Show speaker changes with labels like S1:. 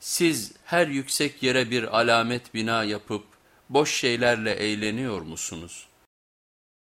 S1: Siz her yüksek yere bir alamet bina yapıp boş şeylerle eğleniyor musunuz?